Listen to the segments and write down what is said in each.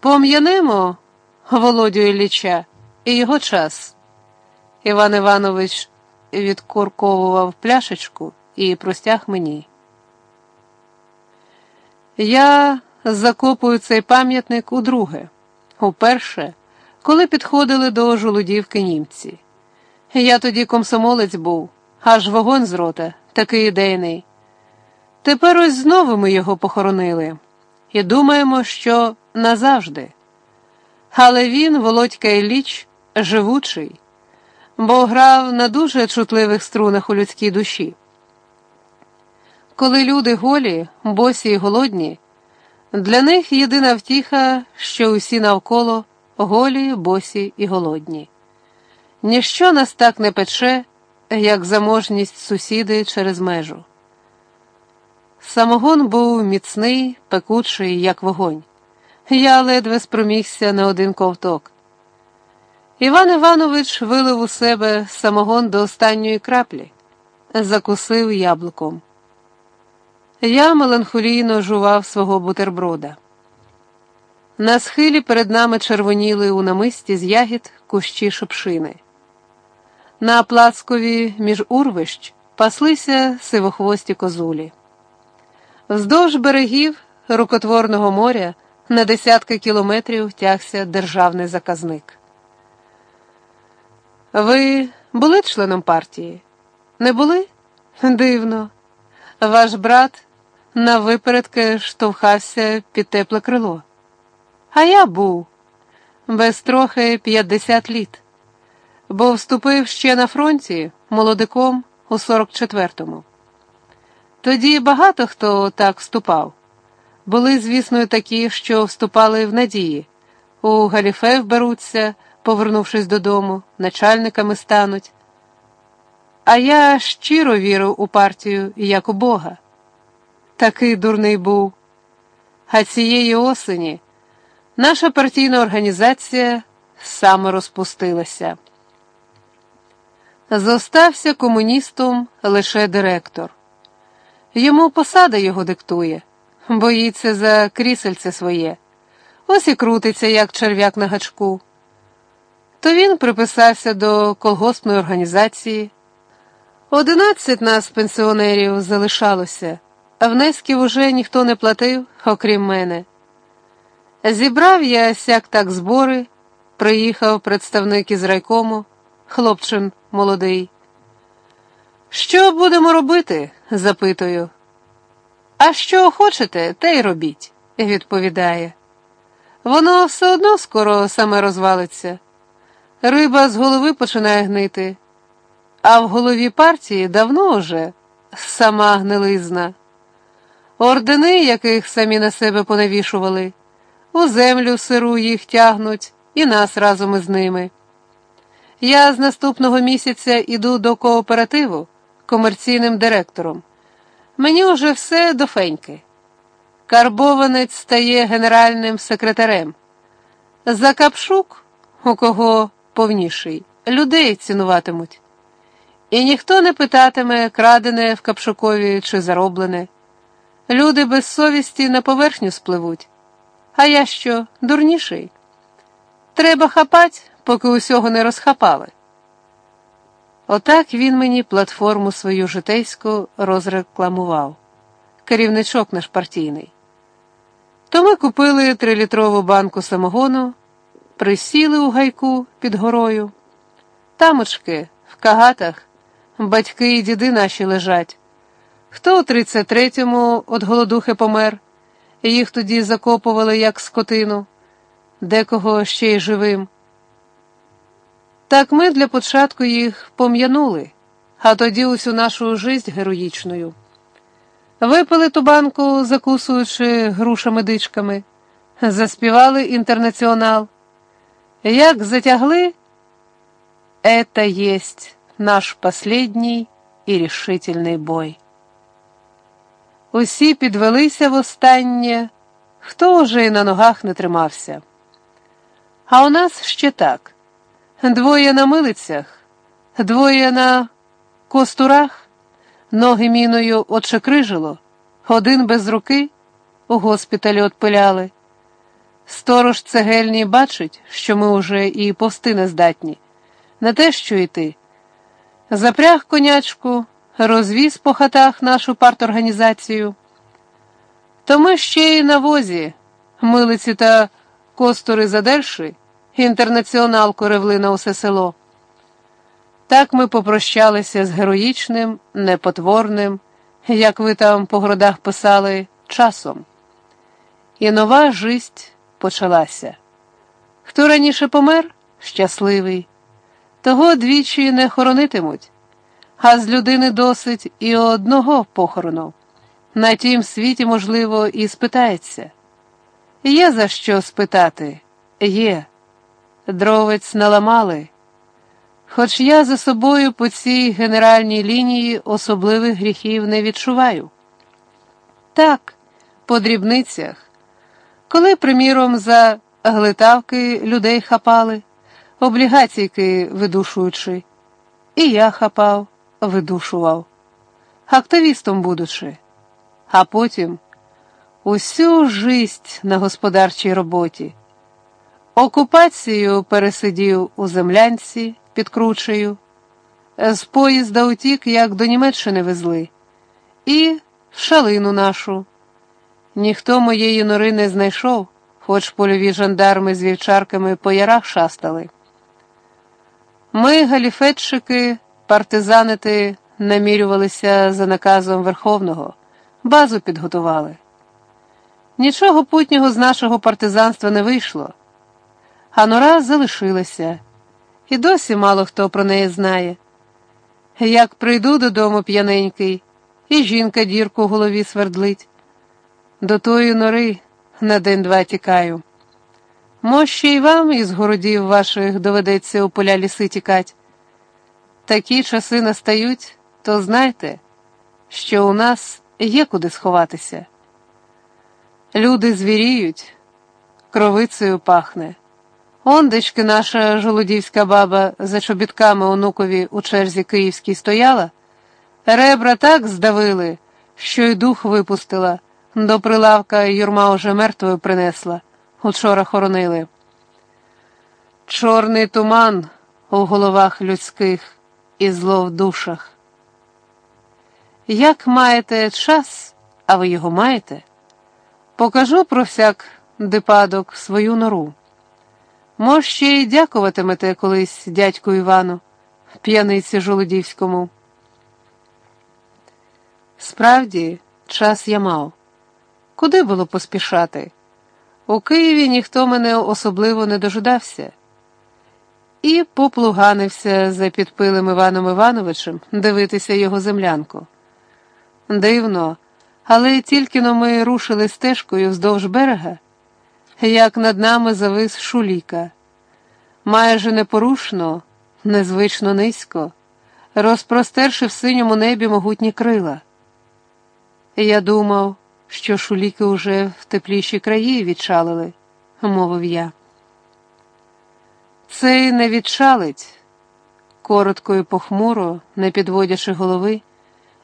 Пом'янемо Володю Ілліча і його час. Іван Іванович відкурковував пляшечку і простяг мені. Я закопую цей пам'ятник удруге, уперше, коли підходили до жолудівки німці. Я тоді комсомолець був, аж вогонь з рота, такий ідейний. Тепер ось знову ми його похоронили і думаємо, що назавжди. Але він, Володька Ілліч, живучий, бо грав на дуже чутливих струнах у людській душі. Коли люди голі, босі й голодні, для них єдина втіха, що усі навколо голі, босі і голодні. Ніщо нас так не пече, як заможність сусіди через межу. Самогон був міцний, пекучий, як вогонь. Я ледве спромігся на один ковток. Іван Іванович вилив у себе самогон до останньої краплі, закусив яблуком. Я меланхолійно жував свого бутерброда. На схилі перед нами червоніли у намисті з ягід кущі шипшини. На плацкові між урвищ паслися сивохвості козулі. Вздовж берегів рукотворного моря на десятки кілометрів тягся державний заказник. Ви були членом партії? Не були? Дивно. Ваш брат на випередки штовхався під тепле крило. А я був без трохи 50 літ, бо вступив ще на фронті молодиком у 44-му. Тоді багато хто так вступав. Були, звісно, такі, що вступали в надії, у галіфе вберуться, повернувшись додому, начальниками стануть. А я щиро вірив у партію, як у Бога. Такий дурний був. А цієї осені наша партійна організація саме розпустилася. Зостався комуністом лише директор. Йому посада його диктує, боїться за крісельце своє, ось і крутиться, як черв'як на гачку. То він приписався до колгоспної організації. Одинадцять нас, пенсіонерів, залишалося, а внесків уже ніхто не платив, окрім мене. Зібрав я сяк так збори, приїхав представник із райкому, хлопчин молодий. Що будемо робити? запитую. А що хочете, те й робіть, відповідає. Воно все одно скоро саме розвалиться. Риба з голови починає гнити, а в голові партії давно вже сама гнилизна. Ордени, яких самі на себе понавішували, у землю сиру їх тягнуть і нас разом із ними. Я з наступного місяця іду до кооперативу комерційним директором. Мені уже все до феньки. Карбованець стає генеральним секретарем. Закапшук, у кого повніший, людей цінуватимуть. І ніхто не питатиме, крадене в Капшукові чи зароблене. Люди без совісті на поверхню спливуть. А я що, дурніший? Треба хапать, поки усього не розхапали. Отак він мені платформу свою житейську розрекламував, керівничок наш партійний. То ми купили трилітрову банку самогону, присіли у гайку під горою. Тамочки, в кагатах, батьки і діди наші лежать. Хто у 33-му от голодухи помер, їх тоді закопували, як скотину, декого ще й живим. Так ми для початку їх пом'янули, а тоді усю нашу жизнь героїчною. Випили ту банку, закусуючи грушами дичками, заспівали інтернаціонал. Як затягли, это есть наш последний і рішительний бой. Усі підвелися востаннє, хто уже й на ногах не тримався. А у нас ще так. Двоє на милицях, двоє на костурах, ноги міною отшекрижило, один без руки у госпіталі отпиляли. Сторож цегельний бачить, що ми уже і повсти не здатні, не те, що йти. Запряг конячку, розвіз по хатах нашу парторганізацію. То ми ще й на возі, милиці та костури задерши, інтернаціоналку ревли на усе село. Так ми попрощалися з героїчним, непотворним, як ви там по городах писали, часом. І нова жисть почалася. Хто раніше помер щасливий, того двічі не хоронитимуть, а з людини досить і одного похорону. На тім світі, можливо, і спитається. Є за що спитати, є. Дровець наламали. Хоч я за собою по цій генеральній лінії особливих гріхів не відчуваю. Так, по дрібницях, коли, приміром, за глитавки людей хапали, облігаційки видушуючи, і я хапав, видушував, активістом будучи, а потім усю жисть на господарчій роботі. Окупацію пересидів у землянці під кручею, з поїзда утік, як до Німеччини везли, і шалину нашу. Ніхто моєї нори не знайшов, хоч польові жандарми з вівчарками по ярах шастали. Ми, галіфетчики, партизанити, намірювалися за наказом Верховного, базу підготували. Нічого путнього з нашого партизанства не вийшло, а нора залишилася, і досі мало хто про неї знає. Як прийду додому п'яненький, і жінка дірку в голові свердлить. До тої нори на день-два тікаю. Може, й вам із городів ваших доведеться у поля ліси тікать. Такі часи настають, то знайте, що у нас є куди сховатися. Люди звіріють, кровицею пахне. Ондечки наша жолудівська баба за чобітками онукові у черзі київській стояла, ребра так здавили, що й дух випустила. До прилавка юрма уже мертвою принесла. Учора хоронили. Чорний туман у головах людських і зло в душах. Як маєте час, а ви його маєте, покажу про всяк дипадок свою нору. Мож, ще й дякуватимете колись дядьку Івану, п'яниці Жолодівському. Справді, час я мав. Куди було поспішати? У Києві ніхто мене особливо не дожидався. І поплуганився за підпилим Іваном Івановичем дивитися його землянку. Дивно, але тільки но ми рушили стежкою вздовж берега, як над нами завис шуліка, майже непорушно, незвично низько, розпростерши в синьому небі могутні крила. Я думав, що шуліки уже в тепліші краї відчалили, мовив я. Цей не відчалить, коротко і похмуро, не підводячи голови,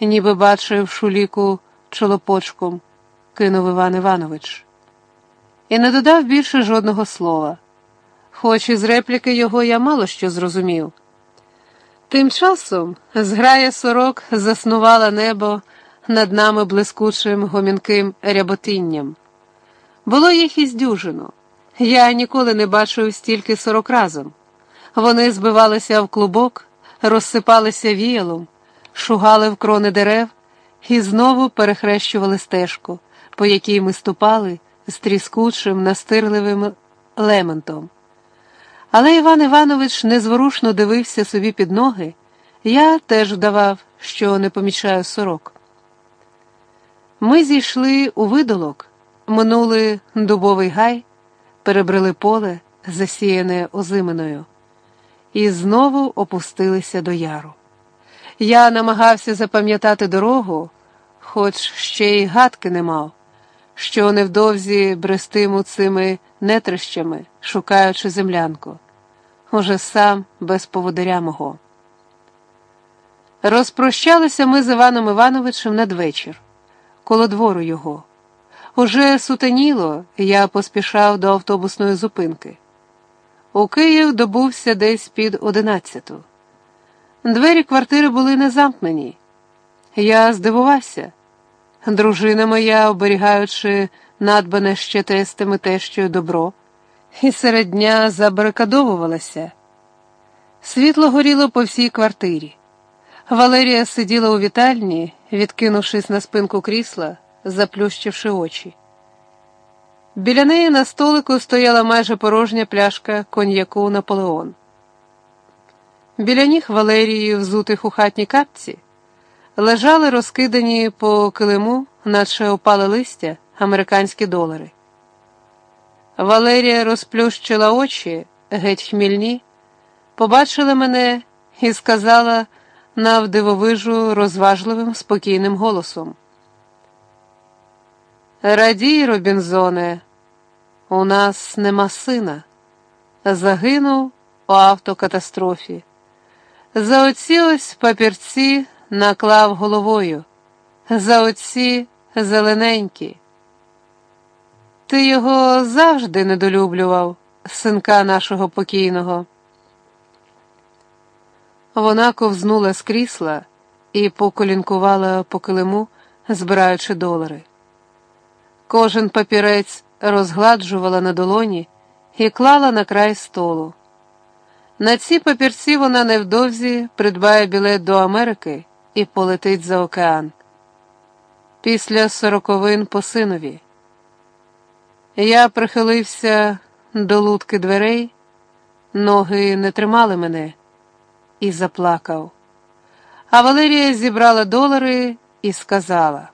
ніби бачив шуліку чолопочком, кинув Іван Іванович. І не додав більше жодного слова, хоч із репліки його я мало що зрозумів. Тим часом зграя сорок заснувала небо над нами блискучим гомінким ряботинням. Було їх із дюжину. Я ніколи не бачив стільки сорок разом. Вони збивалися в клубок, розсипалися віялом, шугали в крони дерев і знову перехрещували стежку, по якій ми ступали з тріскучим, настирливим лементом. Але Іван Іванович незворушно дивився собі під ноги, я теж вдавав, що не помічаю сорок. Ми зійшли у видолок, минули дубовий гай, перебрели поле, засіяне озиминою, і знову опустилися до яру. Я намагався запам'ятати дорогу, хоч ще й гадки не мав, що невдовзі брестиму цими нетрищами, шукаючи землянку, уже сам без поводиря мого. Розпрощалися ми з Іваном Івановичем надвечір коло двору його. Уже сутеніло, я поспішав до автобусної зупинки. У Київ добувся десь під одинадцяту. Двері квартири були не замкнені. Я здивувався. Дружина моя, оберігаючи надбане ще тестами тещою добро, і серед дня забарикадовувалася. Світло горіло по всій квартирі. Валерія сиділа у вітальні, відкинувшись на спинку крісла, заплющивши очі. Біля неї на столику стояла майже порожня пляшка коньяку Наполеон. Біля ніг Валерії, взутих у хатній капці, лежали розкидані по килиму, наче опали листя, американські долари. Валерія розплющила очі, геть хмільні, побачила мене і сказала навдивовижу розважливим, спокійним голосом. Радій, Робінзоне, у нас нема сина. Загинув у автокатастрофі. За оці ось папірці наклав головою, за оці зелененькі. Ти його завжди недолюблював, синка нашого покійного. Вона ковзнула з крісла і поколінкувала по килиму, збираючи долари. Кожен папірець розгладжувала на долоні і клала на край столу. На ці папірці вона невдовзі придбає білет до Америки і полетить за океан. Після сороковин по синові. Я прихилився до лутки дверей, ноги не тримали мене і заплакав. А Валерія зібрала долари і сказала: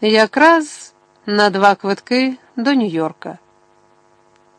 якраз на два квитки до Нью-Йорка.